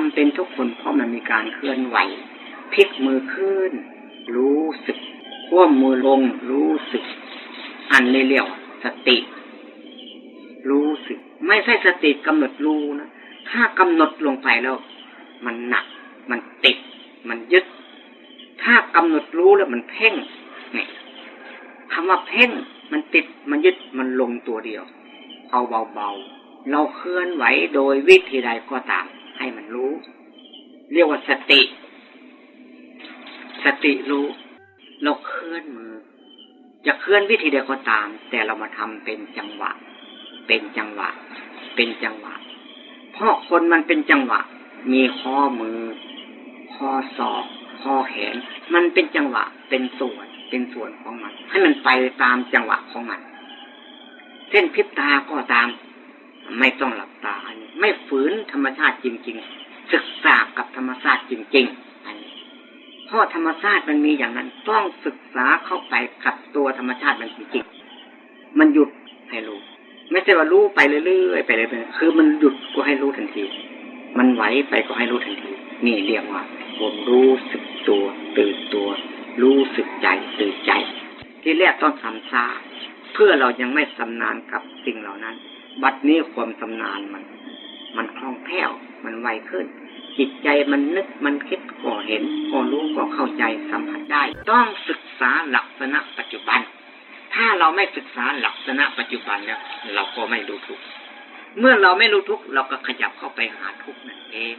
ไมเจ้าทำเป็นทุกคนเพราะมันมีการเคลื่อนไหวพลิกมือขึ้น รู้สึกขั้วมือลง รู้สึก อันเรียวสติ รู้สึก ไม่ใช่สติกำหนดรู้นะถ้ากำหนดลงไปแล้ว มันหนัก มันติด มันยึด ถ้ากำหนดรู้แล้วมันเพ่งนี่คำว่าเพ่ง มันติดมันยึดมันลงตัวเดียว เอาเบาๆเราเคลื่อนไหวโดยวิธีใดก็ตาม ให้มันรู้ เรียกว่าสติ สติรู้ เราเคลื่อนมือ จะเคลื่อนวิธีใดก็ตาม แต่เรามาทำเป็นจังหวะ เป็นจังหวะ เป็นจังหวะ เพราะคนมันเป็นจังหวะ มีข้อมือ ข้อศอกข้อแขน มันเป็นจังหวะ เป็นส่วน เป็นส่วนของมัน ให้มันไปตามจังหวะของมันเส้นพิบตาก็ตาม ไม่ต้องหลับตาอันนี้ ไม่ฝืนธรรมชาติจริง ๆ ศึกษากับธรรมชาติจริง ๆ อันนี้เพราะธรรมชาติมันมีอย่างนั้น ต้องศึกษาเข้าไปกับตัวธรรมชาติมันจริงๆมันหยุดให้รู้ไม่ใช่ว่ารู้ไปเรื่อยๆไปเรื่อยๆคือมันหยุดก็ให้รู้ทันที มันไหวไปก็ให้รู้ทันที นี่เรียกว่าผมรู้สึกตัว ตื่นตัว รู้สึกใจตื่นใจ ที่แรกต้องทำซาเพื่อเรายังไม่สำนานกับสิ่งเหล่านั้น บัดนี้ความสำนานมัน มันคล่องแคล่ว มันไวขึ้น จิตใจมันนึกมันคิดก็เห็นก็รู้ก็เข้าใจสัมผัสได้ ต้องศึกษาลักษณะปัจจุบัน ถ้าเราไม่ศึกษาลักษณะปัจจุบันแล้วเราก็ไม่รู้ทุกเมื่อเราไม่รู้ทุกเราก็ขยับเข้าไปหาทุกนั่นเอง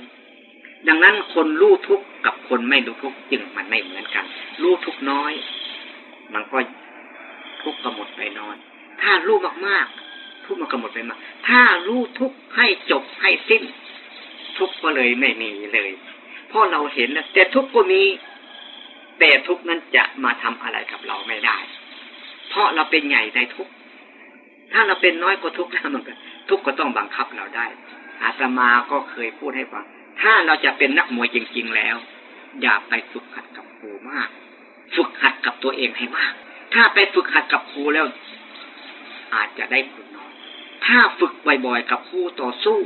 ดังนั้นคนรู้ทุกกับคนไม่รู้ทุกจึงมันไม่เหมือนกัน รู้ทุกน้อย มันก็ทุกข์ก็หมดไปนอน ถ้ารู้มากๆ ทุกมันก็หมดไปมาถ้ารู้ทุกให้จบให้สิ้น ทุกก็เลยไม่มีเลยเพราะเราเห็นแล้วแต่ทุกก็มี แต่ทุกนั้นจะมาทำอะไรกับเราไม่ได้ เพราะเราเป็นใหญ่ในทุกถ้าเราเป็นน้อยกว่าทุกข์แล้วมันก็ทุกข์ก็ต้องบังคับเราได้ อาตมาก็เคยพูดให้ฟัง ถ้าเราจะเป็นนักมวยจริง ๆแล้ว อย่าไปฝึกหัดกับครูมาก ฝึกหัดกับตัวเองให้มาก ถ้าไปฝึกหัดกับครูแล้ว อาจจะได้ผล ถ้าฝึกบ่อยๆกับครูต่อสู้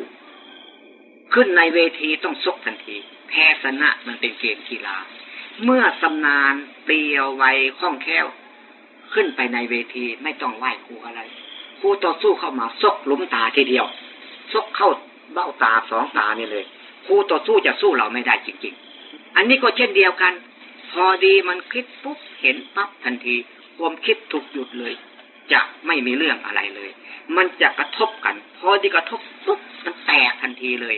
ขึ้นในเวทีต้องซกทันที แพ้ชนะมันเป็นเกมกีฬา เมื่อสำนานเปรียวไวคล่องแคล่ว ขึ้นไปในเวทีไม่ต้องไหว้ครูอะไรครูต่อสู้เข้ามาซกล้มตาทีเดียวซกเข้าเบ้าตาสองตานี่เลยครูต่อสู้จะสู้เราไม่ได้จริงๆ อันนี้ก็เช่นเดียวกัน พอดีมันคิดปุ๊บเห็นปั๊บทันที ความคิดถูกหยุดเลย จะไม่มีเรื่องอะไรเลย มันจะกระทบกัน พอดีกระทบปุ๊บมันแตกทันทีเลย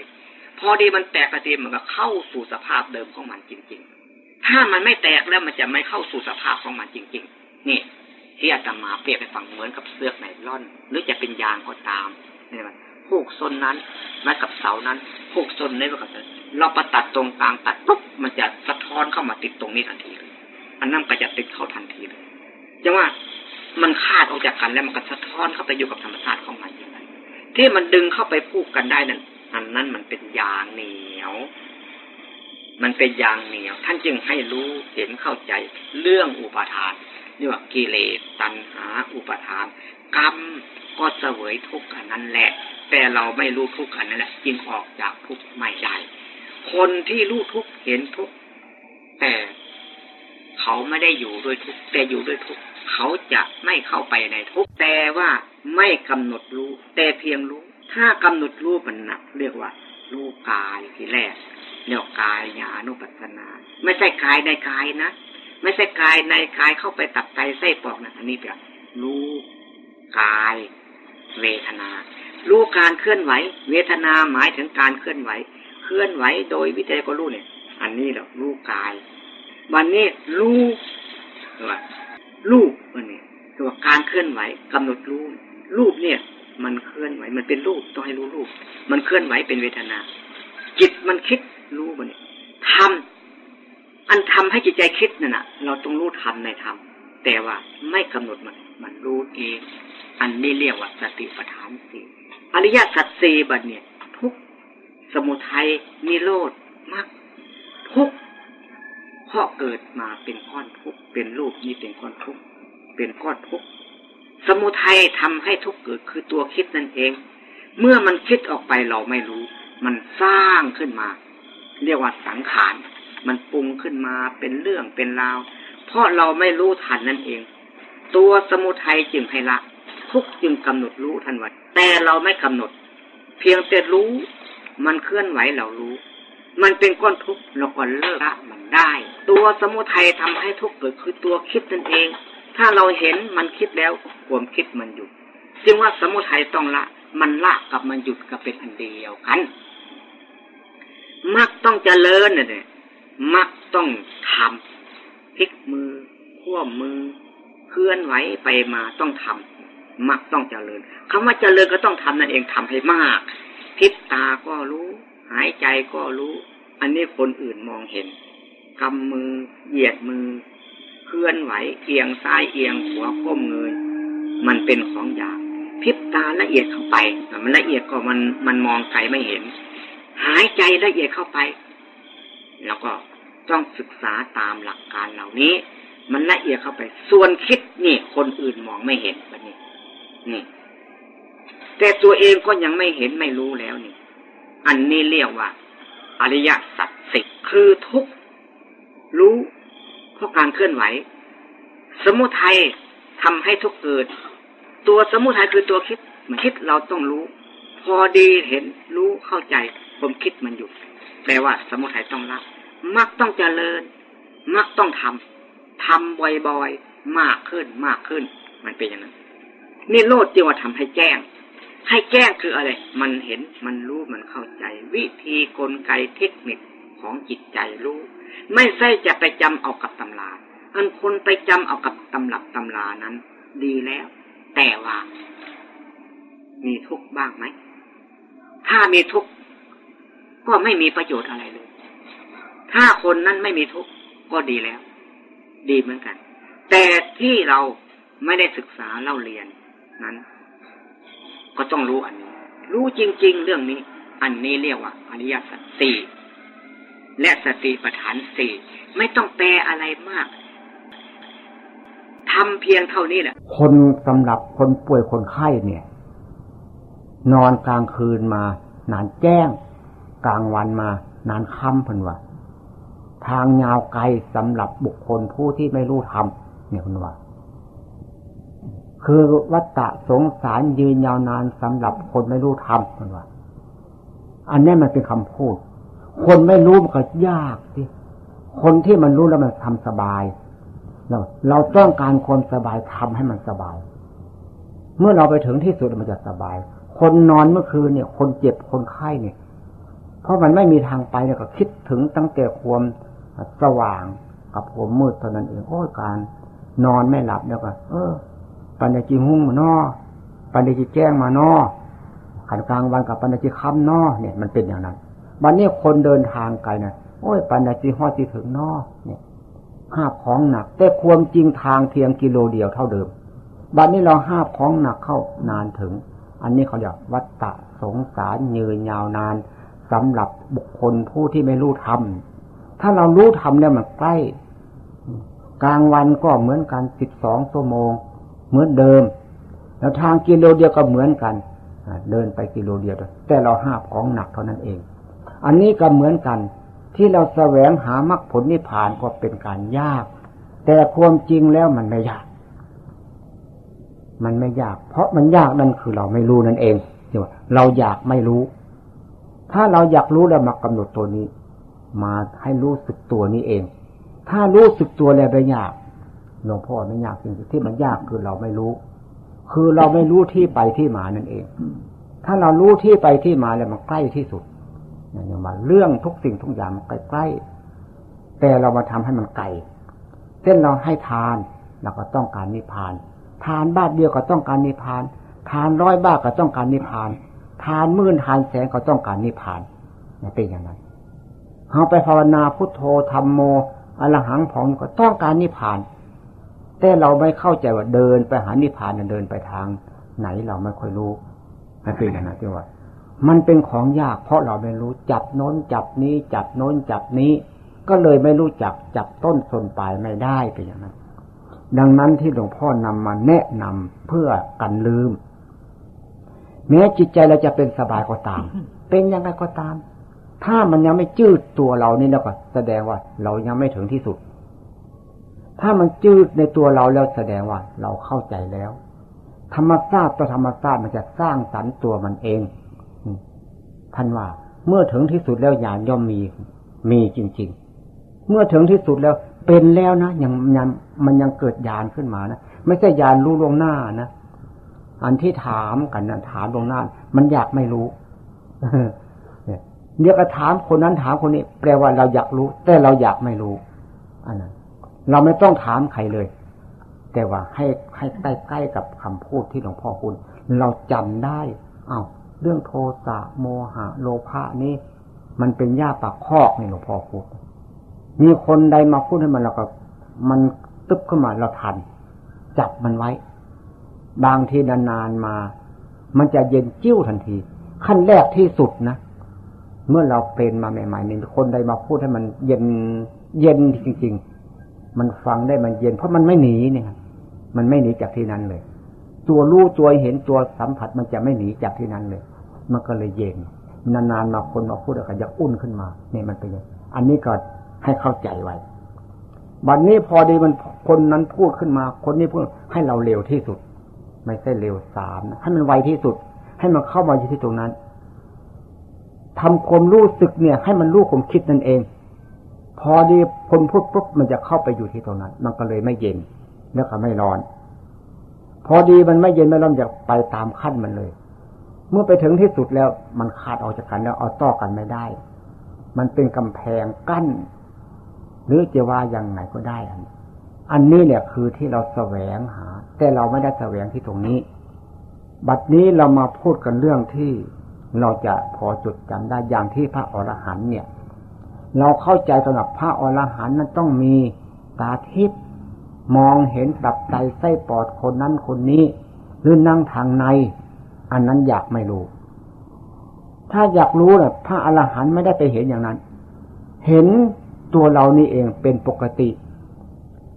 พอดีมันแตกทันทีมันก็เข้าสู่สภาพเดิมของมันจริง ๆ ถ้ามันไม่แตกแล้วมันจะไม่เข้าสู่สภาพของมันจริง ๆ นี่ที่อาตมาเปรียบไปฟังเหมือนกับเสื้อไนล่อน หรือจะเป็นยางก็ตามนี่มันผูกซนนั้นมากับเสานั้นผูกซนนี้มากับเราประตัดตรงกลางตัดปุ๊บมันจะสะท้อนเข้ามาติดตรงนี้ทันทีเลยอันนั้นก็จะติดเข้าทันทีเลยจังว่า มันคาดออกจากกันแล้วมันก็สะท้อนเข้าไปอยู่กับธรรมชาติของมันอย่างไรที่มันดึงเข้าไปพูกกันได้นั้นอันนั้นมันเป็นยางเหนียว มันเป็นยางเหนียว ท่านจึงให้รู้เห็นเข้าใจเรื่องอุปทานเรียกว่ากิเลสตัณหา อุปทาน กรรมก็เสวยทุกข์อันนั้นแหละ แต่เราไม่รู้ทุกข์อันนั้นแหละจึงออกจากทุกข์ไม่ได้คนที่รู้ทุกข์เห็นทุกข์แต่เขาไม่ได้อยู่ด้วยทุกข์แต่อยู่ด้วยทุกข์ เขาจะไม่เข้าไปในทุกแต่ว่าไม่กำหนดรู้ แต่เพียงรู้ ถ้ากำหนดรู้มันหนักเรียกว่า รู้กายที่แรกเรียกกายญาณุปัสสนา ไม่ใช่กายในกายนะ ไม่ใช่กายในกายเข้าไปตับไตไส้ปอกนะอันนี้เปล่ารู้กายเวทนา รู้การเคลื่อนไหว เวทนาหมายถึงการเคลื่อนไหว เคลื่อนไหวโดยวิจัยก็รู้เนี่ย อันนี้แหละรู้กาย วันนี้รู้ตัว รูปมันเนี่ยตัวการเคลื่อนไหวกำหนดรู้รูปเนี่ย มันเคลื่อนไหว มันเป็นรูปต้องให้รู้รูป มันเคลื่อนไหวเป็นเวทนา จิตมันคิดรู้มันเนี่ยทำอันทำให้จิตใจคิดนั่นนะเราต้องรู้ทำในธรรมแต่ว่าไม่กำหนดมัน มันรู้เองอันนี้เรียกว่าสติปัฏฐานสี่อริยสัจสี่บัดเนี่ย ทุกสมุทัยนิโรธมรรคทุก เพราะเกิดมาเป็นก้อนทุกเป็นรูปนี้เป็นก้อนทุกเป็นก้อนทุกสมุทัยทำให้ทุกเกิดคือตัวคิดนั่นเอง เมื่อมันคิดออกไปเราไม่รู้ มันสร้างขึ้นมา เรียกว่าสังขารมันปรุงขึ้นมาเป็นเรื่องเป็นราว เพราะเราไม่รู้ทันนั่นเอง ตัวสมุทัยจึงให้ละ ทุกจึงกำหนดรู้ทันวันแต่เราไม่กำหนด เพียงแต่รู้ มันเคลื่อนไหวเรารู้ มันเป็นก้อนทุกข์เราก็เลิกละมันได้ ตัวสมุทัยทำให้ทุกข์เกิดคือตัวคิดนั่นเอง ถ้าเราเห็นมันคิดแล้วความคิดมันหยุดจึงว่าสมุทัยต้องละ มันละกับมันหยุดก็เป็นอันเดียวกันมักต้องเจริญเนี่ยมักต้องทำพลิกมือขั้วมือ เคลื่อนไหวไปมาต้องทำมักต้องเจริญคำว่าเจริญก็ต้องทำนั่นเองทำให้มากพิษตาก็รู้ หายใจก็รู้ อันนี้คนอื่นมองเห็น กำมือ เหยียดมือ เคลื่อนไหวเอียงซ้ายเอียงขวาก้มเงยมันเป็นของยากพิบตาละเอียดเข้าไปมันละเอียดก็มันมันมองไกลไม่เห็น หายใจละเอียดเข้าไป แล้วก็ต้องศึกษาตามหลักการเหล่านี้ มันละเอียดเข้าไป ส่วนคิดนี่ คนอื่นมองไม่เห็นแบบนี้นี่แต่ตัวเองก็ยังไม่เห็นไม่รู้แล้วนี่ อันนี้เรียกว่า อริยสัจสิคือทุก รู้เพราะการเคลื่อนไหว สมุทัยทำให้ทุกเกิด ตัวสมุทัยคือตัวคิดมันคิดเราต้องรู้ พอดีเห็นรู้เข้าใจ ผมคิดมันอยู่แปลว่าสมุทัยต้องละมักต้องเจริญ มักต้องทำทำบ่อยๆมากขึ้นมากขึ้น มันเป็นอย่างนั้นนี่โลดจึงว่าทำให้แจ้ง ให้แจ้งคืออะไร มันเห็นมันรู้มันเข้าใจ วิธีกลไกเทคนิคของจิตใจรู้ ไม่ใช่จะไปจำเอากับตำราอันคนไปจำเอากับตำรับตำรานั้น ดีแล้ว แต่ว่า มีทุกข์บ้างไหม ถ้ามีทุกข์ก็ไม่มีประโยชน์อะไรเลย ถ้าคนนั้นไม่มีทุกข์ก็ดีแล้ว ดีเหมือนกัน แต่ที่เราไม่ได้ศึกษาเล่าเรียนนั้น ก็ต้องรู้อันนี้ รู้จริง ๆ เรื่องนี้ อันนี้เรียกว่าอริยสัจสี่ และสติปัฏฐานสี่ไม่ต้องแปลอะไรมากทำเพียงเท่านี้แหละคนสำหรับคนป่วยคนไข้เนี่ย นอนกลางคืนมา นานแจ้ง กลางวันมา นานค่ำพันว่าทางยาวไกลสำหรับบุคคลผู้ที่ไม่รู้ธรรมเนี่ยพันว่าคือวัตตะสงสารยืนยาวนานสำหรับคนไม่รู้ธรรมพันว่าอันนี้มันเป็นคำพูด คนไม่รู้มันก็ยากสิคนที่มันรู้แล้วมันทำสบายเราเราต้องการคนสบายทำให้มันสบาย เมื่อเราไปถึงที่สุดมันจะสบาย คนนอนเมื่อคืนเนี่ย คนเจ็บคนไข้เนี่ย เพราะมันไม่มีทางไปเนี่ยก็คิดถึงตั้งแต่ความสว่างกับความมืดเท่านั้นเองโอ้การนอนไม่หลับเนี่ยก็เออ ปัญญาจีหุ้งมานอปัญญาจีแจ้งมานอขันกลางวันกับปัญญาจีค่ำนอเนี่ยมันเป็นอย่างนั้น วันนี้คนเดินทางไกลนะโอ้ยปัญญาจีหอดจีถึงนอเนี่ยห้าของหนัก แต่ความจริงทางเพียงกิโลเดียวเท่าเดิม บัดนี้เราห้าของหนักเข้านานถึง อันนี้เขาเรียกวัตตะสงสารยืนยาวนานสำหรับบุคคลผู้ที่ไม่รู้ธรรมถ้าเรารู้ธรรมเนี่ยมันใกล้ กลางวันก็เหมือนกันสิบสองชั่วโมง เหมือนเดิม แล้วทางกิโลเดียวก็เหมือนกันเดินไปกิโลเดียวแต่เราห้าของหนักเท่านั้นเอง อันนี้ก็เหมือนกัน ที่เราแสวงหามรรคผลนิพพานก็เป็นการยาก แต่ความจริงแล้วมันไม่ยาก มันไม่ยาก เพราะมันยากนั่นคือเราไม่รู้นั่นเองที่ว่าเราอยากไม่รู้ ถ้าเราอยากรู้แล้วมากำหนดตัวนี้ มาให้รู้สึกตัวนี้เอง ถ้ารู้สึกตัวแล้วไม่ยากหลวงพ่อไม่ยากสิ่งที่มันยากคือเราไม่รู้ คือเราไม่รู้ที่ไปที่มานั่นเอง ถ้าเรารู้ที่ไปที่มาแล้วมันใกล้ที่สุด อย่างว่าเรื่องทุกสิ่งทุกอย่างมันใกล้ๆแต่เรามาทำให้มันไกลเช่นเราให้ทานเราก็ต้องการนิพพาน ทานบาทเดียวก็ต้องการนิพพาน ทานร้อยบาทก็ต้องการนิพพาน ทานหมื่นทานแสนก็ต้องการนิพพานนี่เป็นอย่างนั้นเราไปภาวนาพุทโธธรรมโมอรหังผองก็ต้องการนิพพาน แต่เราไม่เข้าใจว่าเดินไปหานิพพานเดินไปทางไหนเราไม่ค่อยรู้ไม่เป็นอย่างนั้นที่ว่า มันเป็นของยาก เพราะเราไม่รู้จับโน้นจับนี้ จับโน้นจับนี้ ก็เลยไม่รู้จักจับต้นส่วนปลายไม่ได้ไปอย่างนั้น ดังนั้นที่หลวงพ่อนำมาแนะนำเพื่อกันลืม แม้จิตใจเราจะเป็นสบายก็ตาม เป็นยังไงก็ตาม ถ้ามันยังไม่จืดตัวเรานี่แล้วก็ แสดงว่า เรายังไม่ถึงที่สุด ถ้ามันจืดในตัวเราแล้วแสดงว่า เราเข้าใจแล้ว ธรรมชาติต่อธรรมชาติมันจะสร้างสรรค์ตัวมันเอง ท่านว่า เมื่อถึงที่สุดแล้วญาณย่อมมี มีจริง ๆ เมื่อถึงที่สุดแล้วเป็นแล้วนะยังยังมันยังเกิดญาณขึ้นมานะไม่ใช่ญาณรู้ลงหน้านะอันที่ถามกันนะถามลงหน้า มันอยากไม่รู้เดี๋ยวก็ถามคนนั้นถามคนนี้ แปลว่าเราอยากรู้ แต่เราอยากไม่รู้อันนั้นเราไม่ต้องถามใครเลย แต่ว่าให้ให้ใกล้ๆกับคำพูดที่หลวงพ่อพูดเราจำได้อา้าว เรื่องโทสะโมหะ โลภะนี่มันเป็นหญ้าปากคอกนี่หลวงพ่อพูด มีคนใดมาพูดให้มันเราก็ มันตึ๊บขึ้นมาเราทัน จับมันไว้ บางทีนานๆมา มันจะเย็นจิ้วทันที ขั้นแรกที่สุดนะเมื่อเราเป็นมาใหม่ๆนี่คนใดมาพูดให้มันเย็นเย็นจริง ๆ มันฟังได้มันเย็น เพราะมันไม่หนีเนี่ยมันไม่หนีจากที่นั้นเลย ตัวรู้ตัวเห็นตัวสัมผัสมันจะไม่หนีจากที่นั้นเลย มันก็เลยเย็นนานๆมาคนมาพูดแล้วก็จะอุ่นขึ้นมาเนี่ยมันเป็นอย่างอันนี้ก็ให้เข้าใจไว้บัดนนี้พอดีมันคนนั้นพูดขึ้นมา คนนี้พูดให้เราเร็วที่สุด ไม่ใช่เร็วสามให้มันไวที่สุด ให้มันเข้ามาอยู่ที่ตรงนั้นทำความรู้สึกเนี่ย ให้มันรู้ความคิดนั่นเอง พอดีคนพูดปุ๊บมันจะเข้าไปอยู่ที่ตรงนั้น มันก็เลยไม่เย็นแล้วก็ไม่ร้อน พอดีมันไม่เย็นไม่ร้อนจะไปตามขั้นมันเลย เมื่อไปถึงที่สุดแล้ว มันขาดออกจากกันแล้วเอาต่อกันไม่ได้ มันเป็นกำแพงกั้น หรือจะว่ายังไงก็ได้อันอันนี้เนี่ยคือที่เราแสวงหา แต่เราไม่ได้แสวงที่ตรงนี้ บัดนี้เรามาพูดกันเรื่องที่เราจะพอจุดจำได้อย่างที่พระอรหันต์เนี่ย เราเข้าใจสำหรับพระอรหันต์นั้นต้องมีตาทิพย์มองเห็นตับไตไส้ปอดคนนั้นคนนี้ หรือนั่งทางใน อันนั้นอยากไม่รู้ ถ้าอยากรู้เนี่ยพระอรหันต์ไม่ได้ไปเห็นอย่างนั้น เห็นตัวเรานี่เองเป็นปกติ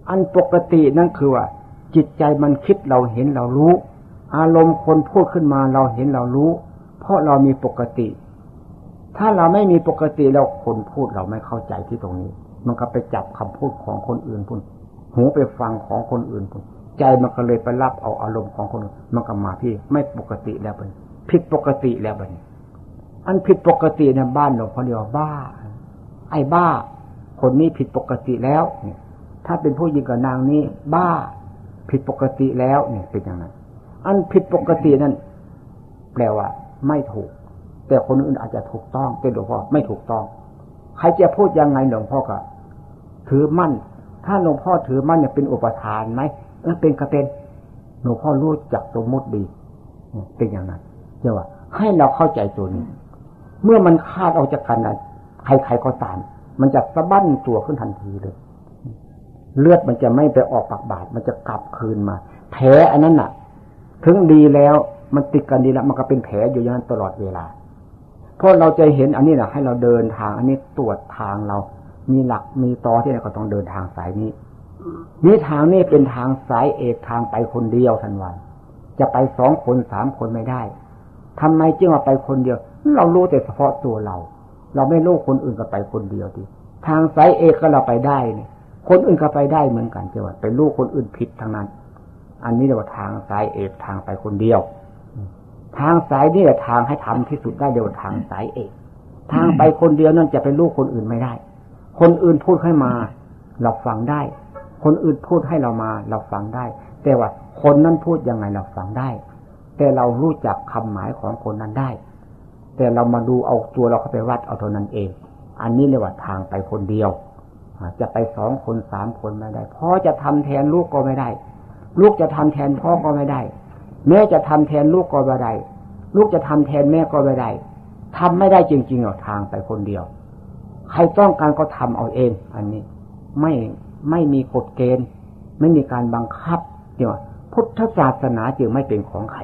อันปกตินั่นคือว่า จิตใจมันคิดเราเห็นเรารู้ อารมณ์คนพูดขึ้นมาเราเห็นเรารู้ เพราะเรามีปกติ ถ้าเราไม่มีปกติแล้วคนพูดเราไม่เข้าใจที่ตรงนี้ มันก็ไปจับคำพูดของคนอื่นพุ่นหูไปฟังของคนอื่นพุ่น ใจมันก็เลยไปรับเอาอารมณ์ของคนอื่นมันก็มาที่ไม่ปกติแล้วเป็นผิดปกติแล้วเป็นอันผิดปกติเนี่ยบ้านหลวงพ่อเดียวบ้า ไอ้บ้า คนนี้ผิดปกติแล้วเนี่ยถ้าเป็นผู้หญิงกับนางนี้ บ้า ผิดปกติแล้วเนี่ยเป็นอย่างนั้น อันผิดปกตินั้น แปลว่า ไม่ถูก แต่คนอื่นอาจจะถูกต้องแต่หลวงพ่อไม่ถูกต้อง ใครจะพูดยังไงหลวงพ่อก็ถือมั่น ถ้าหลวงพ่อถือมั่นเนี่ยเป็นอุปทานไหม เออเป็นกระเป็นหลวงพ่อรู้จักสมมติดีเป็นอย่างนั้นเจ้าว่าให้เราเข้าใจตัวนี้ เมื่อมันคาดออกจากกันนั้นใครๆก็ตาม มันจะสะบั้นตัวขึ้นทันทีเลย เลือดมันจะไม่ไปออกปากบาดมันจะกลับคืนมา แผลอันนั้นน่ะ ถึงดีแล้วมันติดกันดีแล้วมันก็เป็นแผลอยู่อย่างนั้นตลอดเวลาเพราะเราจะเห็นอันนี้นะให้เราเดินทาง อันนี้ตรวจทางเรา มีหลักมีตอที่เราก็ต้องเดินทางสายนี้ นี่ทางนี้เป็นทางสายเอกทางไปคนเดียวทันวันจะไปสองคนสามคนไม่ได้ทำไมจึงว่าไปคนเดียว เรารู้แต่เฉพาะตัวเรา เราไม่รู้คนอื่นก็ไปคนเดียวดิทางสายเอกก็เราไปได้เนี่ย คนอื่นก็ไปได้เหมือนกันเจ้าไปรู้คนอื่นผิดทางนั้น อันนี้เรียกว่าทางสายเอกทางไปคนเดียว ทางสายนี่แหละทางให้ทำที่สุดได้เดียวทางสายเอก ทางไปคนเดียวนั่นจะไปรู้คนอื่นไม่ได้ คนอื่นพูดให้มา เราฟังได้ คนอื่นพูดให้เรามา เราฟังได้ แต่ว่าคนนั้นพูดยังไงเราฟังได้ แต่เรารู้จักคำหมายของคนนั้นได้ แต่เรามาดูเอาตัวเราเข้าไปวัดเอาเท่านั้นเอง อันนี้เรียกว่าทางไปคนเดียวจะไปสองคนสามคนไม่ได้พ่อจะทำแทนลูกก็ไม่ได้ ลูกจะทำแทนพ่อก็ไม่ได้ แม่จะทำแทนลูกก็ไม่ได้ ลูกจะทำแทนแม่ก็ไม่ได้ทำไม่ได้จริงๆเอาทางไปคนเดียว ใครต้องการก็ทำเอาเอง อันนี้ ไม่ ไม่มีกฎเกณฑ์ ไม่มีการบังคับเดี๋ยวพุทธศาสนาจึงไม่เป็นของใคร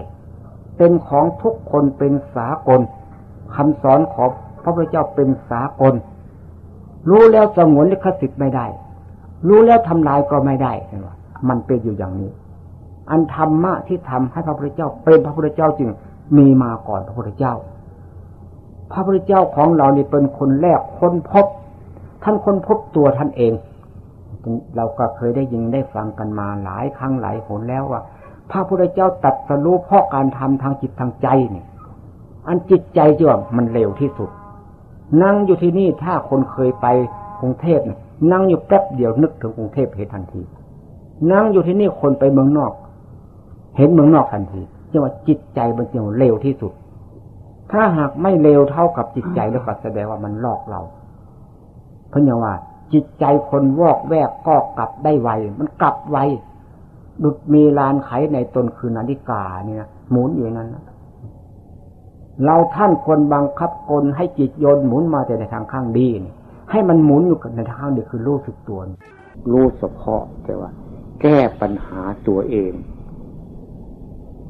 เป็นของทุกคนเป็นสากลคำสอนของพระพุทธเจ้าเป็นสากล รู้แล้วสงวนลิขสิทธิ์ไม่ได้ รู้แล้วทำลายก็ไม่ได้มันเป็นอยู่อย่างนี้ อันธรรมะที่ทำให้พระพุทธเจ้า เป็นพระพุทธเจ้าจริงมีมาก่อนพระพุทธเจ้า พระพุทธเจ้าของเรานี่เป็นคนแรกค้นพบ ท่านค้นพบตัวท่านเอง เราก็เคยได้ยินได้ฟังกันมาหลายครั้งหลายหนแล้วว่า พระพุทธเจ้าตัดสรู้เพราะการทำทางจิตทางใจเนี่ย อันจิตใจจีว่ามันเร็วที่สุด นั่งอยู่ที่นี่ถ้าคนเคยไปกรุงเทพนั่งอยู่แป๊บเดียวนึกถึงกรุงเทพเห็นทันที นั่งอยู่ที่นี่คนไปเมืองนอก เห็นเมืองนอกทันทีจะว่าจิตใจมันจะเร็วที่สุด ถ้าหากไม่เร็วเท่ากับจิตใจแล้วก็แสดงว่ามันลอกเรา เพราะอย่าว่า จิตใจคนวอกแวกก็กลับได้ไว มันกลับไว ดุดมีลานไขในตนคือนาฬิกาเนี่ยหมุนอยู่นั้นเราท่านควรบังคับกลให้จิตโยนหมุนมาแต่ในทางข้างดีนี่ให้มันหมุนอยู่ในทางข้างดีคือรู้สึกตัวรู้เฉพาะแต่ว่า แก้ปัญหาตัวเอง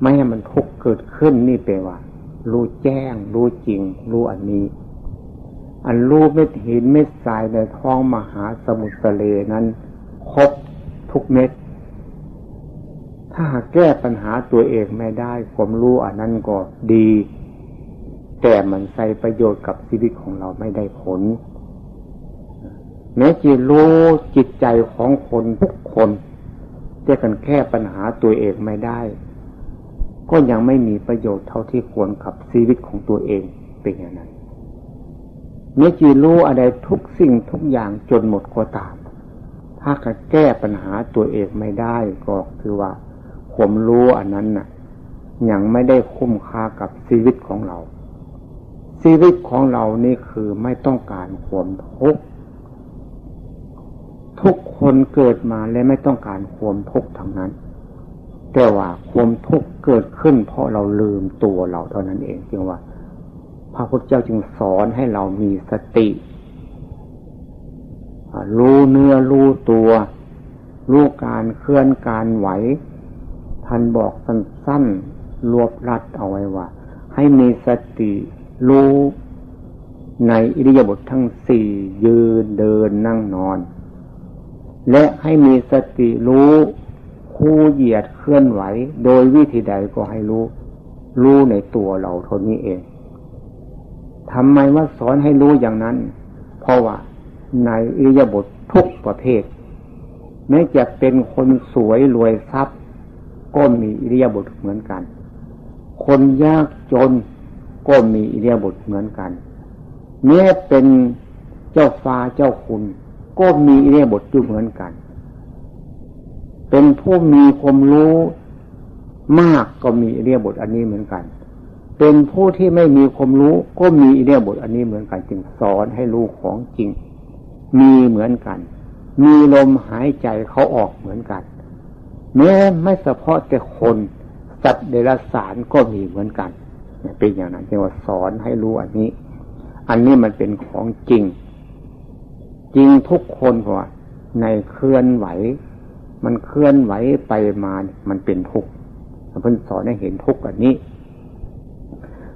ไม่ให้มันทุกเกิดขึ้นนี่แปลว่า รู้แจ้ง รู้จริง รู้อันนี้ อันรู้เม็ดหินเม็ดทรายในท้องมหาสมุทรทะเลนั้นครบทุกเม็ด ถ้าหากแก้ปัญหาตัวเองไม่ได้ความรู้อันนั้นก็ดี แต่มันใส่ประโยชน์กับชีวิตของเราไม่ได้ผล แม้จะรู้จิตใจของคนทุกคนจะกันแก้ปัญหาตัวเองไม่ได้ ก็ยังไม่มีประโยชน์เท่าที่ควรกับชีวิตของตัวเองเป็นอย่างนั้น เมื่อจีรู้อะไรทุกสิ่งทุกอย่างจนหมดก็ตาม ถ้าแก้ปัญหาตัวเองไม่ได้ก็คือว่าผมรู้อันนั้นน่ะ ยังไม่ได้คุ้มค่ากับชีวิตของเรา ชีวิตของเรานี่คือไม่ต้องการความทุกข์ทุกคนเกิดมาและไม่ต้องการความทุกข์ทั้งนั้น แต่ว่าความทุกข์เกิดขึ้นเพราะเราลืมตัวเราเท่านั้นเองจึงว่า พระพุทธเจ้าจึงสอนให้เรามีสติ รู้เนื้อรู้ตัว รู้การเคลื่อนการไหว ท่านบอกสั้นๆ รวบรัดเอาไว้ว่า ให้มีสติรู้ในอิริยาบถททั้งสี่ยืนเดินนั่งนอน และให้มีสติรู้คู่เหยียดเคลื่อนไหว โดยวิธีใดก็ให้รู้ รู้ในตัวเราเท่านี้เอง ทำไมว่าสอนให้รู้อย่างนั้น เพราะว่าในอิริยาบถททุกประเภท แม้จะเป็นคนสวยรวยทรัพย์ ก็มีอิริยาบถเหมือนกัน คนยากจนก็มีอิริยาบถเหมือนกัน แม้เป็นเจ้าฟ้าเจ้าคุณ ก็มีอิริยาบถอยู่เหมือนกัน เป็นผู้มีความรู้มากก็มีเรียบทอันนี้เหมือนกัน เป็นผู้ที่ไม่มีความรู้ ก็มีเรียบทอันนี้เหมือนกันจึงสอนให้รู้ของจริง มีเหมือนกัน มีลมหายใจเขาออกเหมือนกัน แม้ไม่เฉพาะแต่คนสัตว์เดรัจฉานก็มีเหมือนกันเป็นอย่างนั้นจึงว่าสอนให้รู้อันนี้ อันนี้มันเป็นของจริง จริงทุกคนเพราะในเคลื่อนไหว มันเคลื่อนไหวไปมา มันเป็นทุกข์เพิ่นสอนให้เห็นทุกข์อันนี้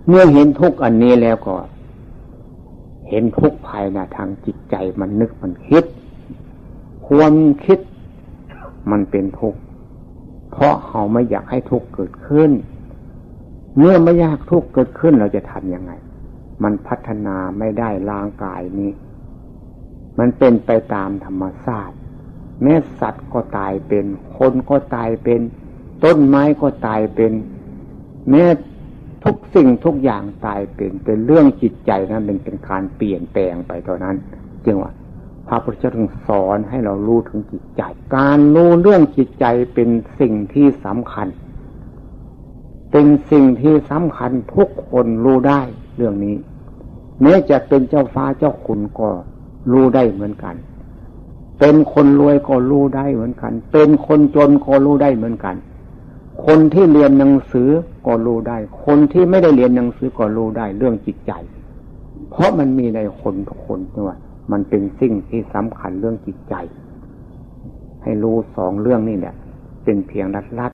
เมื่อเห็นทุกข์อันนี้แล้วก็ เห็นทุกภายในทางจิตใจมันนึกมันคิด ความคิดมันเป็นทุกข์เพราะเขาไม่อยากให้ทุกข์เกิดขึ้น เมื่อไม่อยากทุกข์เกิดขึ้นเราจะทำยังไง มันพัฒนาไม่ได้ร่างกายนี้ มันเป็นไปตามธรรมชาติแม้สัตว์ก็ตายเป็น คนก็ตายเป็น ต้นไม้ก็ตายเป็น แม้ ทุกสิ่งทุกอย่างตายเป็นเป็นเรื่องจิตใจนั้นเป็นเป็นการเปลี่ยนแปลงไปตอนนั้นจึงว่าพระพุทธเจ้าถึงสอนให้เรารู้ถึงจิตใจ การรู้เรื่องจิตใจเป็นสิ่งที่สำคัญ เป็นสิ่งที่สำคัญทุกคนรู้ได้เรื่องนี้แม้จะเป็นเจ้าฟ้าเจ้าคุณก็รู้ได้เหมือนกัน เป็นคนรวยก็รู้ได้เหมือนกัน เป็นคนจนก็รู้ได้เหมือนกัน คนที่เรียนหนังสือก็รู้ได้ คนที่ไม่ได้เรียนหนังสือก็รู้ได้เรื่องจิตใจ เพราะมันมีในคนทุกคนว่ามันเป็นสิ่งที่สำคัญเรื่องจิตใจ ให้รู้สองเรื่องนี่แหละเป็นเพียงรัดรัด